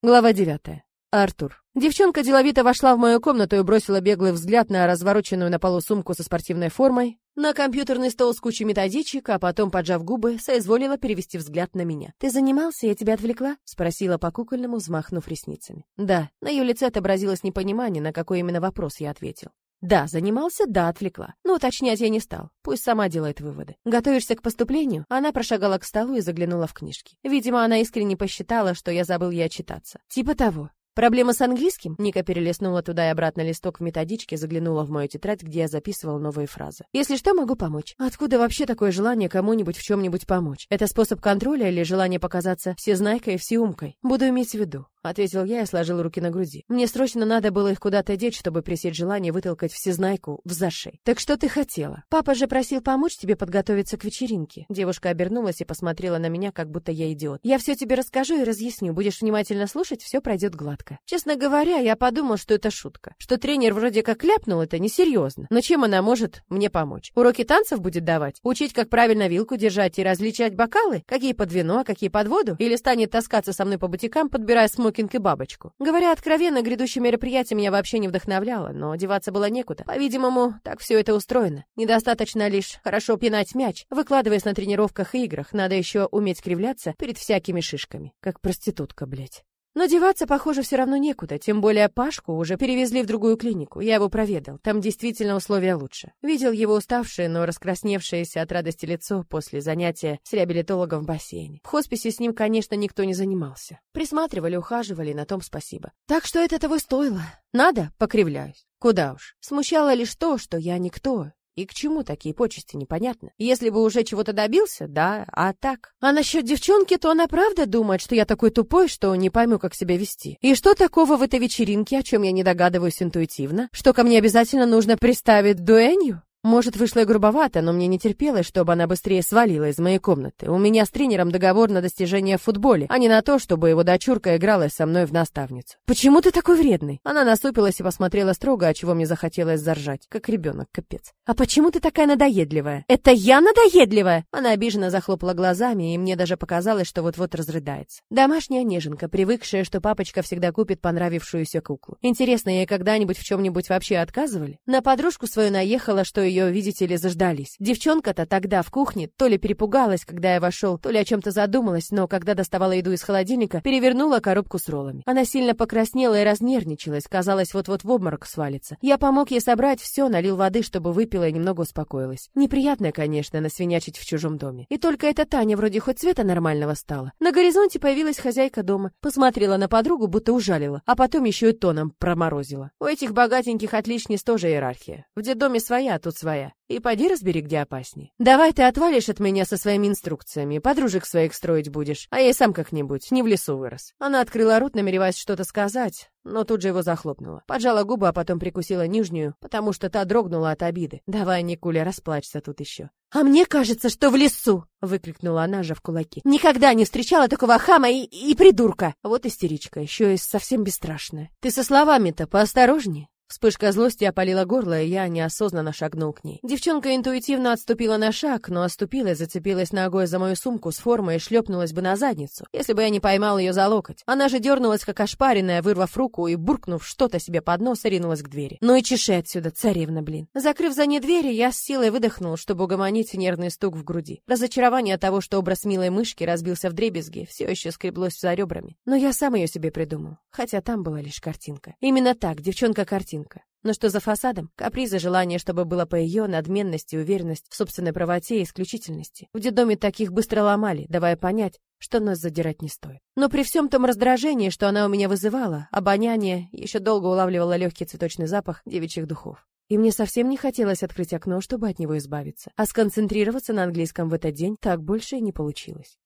Глава девятая. Артур. Девчонка деловито вошла в мою комнату и бросила беглый взгляд на развороченную на полу сумку со спортивной формой, на компьютерный стол с кучей методичек, а потом, поджав губы, соизволила перевести взгляд на меня. «Ты занимался, я тебя отвлекла?» — спросила по-кукольному, взмахнув ресницами. «Да». На ее лице отобразилось непонимание, на какой именно вопрос я ответил. Да, занимался, да, отвлекла. Но уточнять я не стал. Пусть сама делает выводы. Готовишься к поступлению? Она прошагала к столу и заглянула в книжки. Видимо, она искренне посчитала, что я забыл ей отчитаться. Типа того. Проблема с английским? Ника перелистнула туда и обратно листок в методичке, заглянула в мою тетрадь, где я записывал новые фразы. Если что, могу помочь. Откуда вообще такое желание кому-нибудь в чем-нибудь помочь? Это способ контроля или желание показаться всезнайкой и всеумкой? Буду иметь в виду ответил я и сложил руки на груди. Мне срочно надо было их куда-то деть, чтобы пресечь желание вытолкать всезнайку в зашей. Так что ты хотела? Папа же просил помочь тебе подготовиться к вечеринке. Девушка обернулась и посмотрела на меня, как будто я идиот. Я все тебе расскажу и разъясню. Будешь внимательно слушать, все пройдет гладко. Честно говоря, я подумал, что это шутка. Что тренер вроде как ляпнул, это несерьезно. Но чем она может мне помочь? Уроки танцев будет давать? Учить, как правильно вилку держать и различать бокалы? Какие под вино, а какие под воду? Или станет таскаться со мной по бутикам, подбирая смоки смокинг и бабочку. Говоря откровенно, грядущее мероприятие меня вообще не вдохновляло, но одеваться было некуда. По-видимому, так все это устроено. Недостаточно лишь хорошо пинать мяч, выкладываясь на тренировках и играх. Надо еще уметь кривляться перед всякими шишками. Как проститутка, блядь. Но деваться, похоже, все равно некуда, тем более Пашку уже перевезли в другую клинику. Я его проведал, там действительно условия лучше. Видел его уставшее, но раскрасневшееся от радости лицо после занятия с реабилитологом в бассейне. В хосписе с ним, конечно, никто не занимался. Присматривали, ухаживали, на том спасибо. Так что это того стоило. Надо? Покривляюсь. Куда уж. Смущало лишь то, что я никто, и к чему такие почести, непонятно. Если бы уже чего-то добился, да, а так. А насчет девчонки, то она правда думает, что я такой тупой, что не пойму, как себя вести. И что такого в этой вечеринке, о чем я не догадываюсь интуитивно? Что ко мне обязательно нужно приставить дуэнью? Может, вышло и грубовато, но мне не терпелось, чтобы она быстрее свалила из моей комнаты. У меня с тренером договор на достижение в футболе, а не на то, чтобы его дочурка играла со мной в наставницу. «Почему ты такой вредный?» Она насупилась и посмотрела строго, от чего мне захотелось заржать, как ребенок, капец. «А почему ты такая надоедливая?» «Это я надоедливая?» Она обиженно захлопала глазами, и мне даже показалось, что вот-вот разрыдается. Домашняя неженка, привыкшая, что папочка всегда купит понравившуюся куклу. Интересно, ей когда-нибудь в чем-нибудь вообще отказывали? На подружку свою наехала, что ее, видите ли, заждались. Девчонка-то тогда в кухне то ли перепугалась, когда я вошел, то ли о чем-то задумалась, но когда доставала еду из холодильника, перевернула коробку с роллами. Она сильно покраснела и разнервничалась, казалось, вот-вот в обморок свалится. Я помог ей собрать все, налил воды, чтобы выпила и немного успокоилась. Неприятно, конечно, насвинячить в чужом доме. И только эта Таня вроде хоть цвета нормального стала. На горизонте появилась хозяйка дома, посмотрела на подругу, будто ужалила, а потом еще и тоном проморозила. У этих богатеньких отличниц тоже иерархия. В детдоме своя, тут своя. И поди разбери, где опаснее. Давай ты отвалишь от меня со своими инструкциями, подружек своих строить будешь, а я сам как-нибудь, не в лесу вырос. Она открыла рот, намереваясь что-то сказать, но тут же его захлопнула. Поджала губы, а потом прикусила нижнюю, потому что та дрогнула от обиды. Давай, Никуля, расплачься тут еще. «А мне кажется, что в лесу!» — выкрикнула она же в кулаки. «Никогда не встречала такого хама и, и придурка!» Вот истеричка, еще и совсем бесстрашная. «Ты со словами-то поосторожнее!» Вспышка злости опалила горло, и я неосознанно шагнул к ней. Девчонка интуитивно отступила на шаг, но оступилась, зацепилась ногой за мою сумку с формой и шлепнулась бы на задницу, если бы я не поймал ее за локоть. Она же дернулась, как ошпаренная, вырвав руку и, буркнув что-то себе под нос, ринулась к двери. Ну и чеши отсюда, царевна, блин. Закрыв за ней двери, я с силой выдохнул, чтобы угомонить нервный стук в груди. Разочарование от того, что образ милой мышки разбился в дребезги, все еще скреблось за ребрами. Но я сам ее себе придумал, хотя там была лишь картинка. Именно так, девчонка-картинка картинка. Но что за фасадом? Капризы, желание, чтобы было по ее надменности, уверенность в собственной правоте и исключительности. В детдоме таких быстро ломали, давая понять, что нос задирать не стоит. Но при всем том раздражении, что она у меня вызывала, обоняние еще долго улавливало легкий цветочный запах девичьих духов. И мне совсем не хотелось открыть окно, чтобы от него избавиться. А сконцентрироваться на английском в этот день так больше и не получилось.